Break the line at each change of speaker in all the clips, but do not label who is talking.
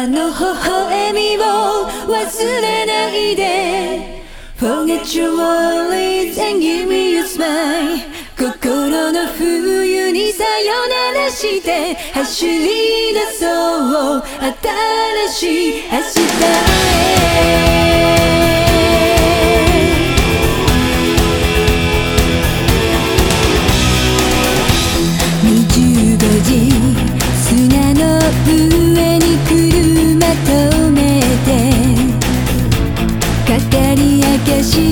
あの微笑みを忘れないで Forget your worries and give me your smile 心の冬にさよならして走り出そう新しい明日へ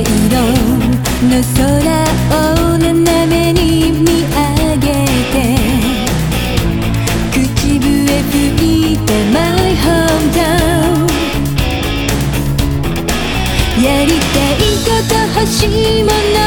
色の空を斜めに見上げて口笛吹いて My hometown やりたいこと欲しいもの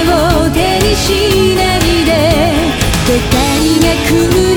手にしないで世界が来る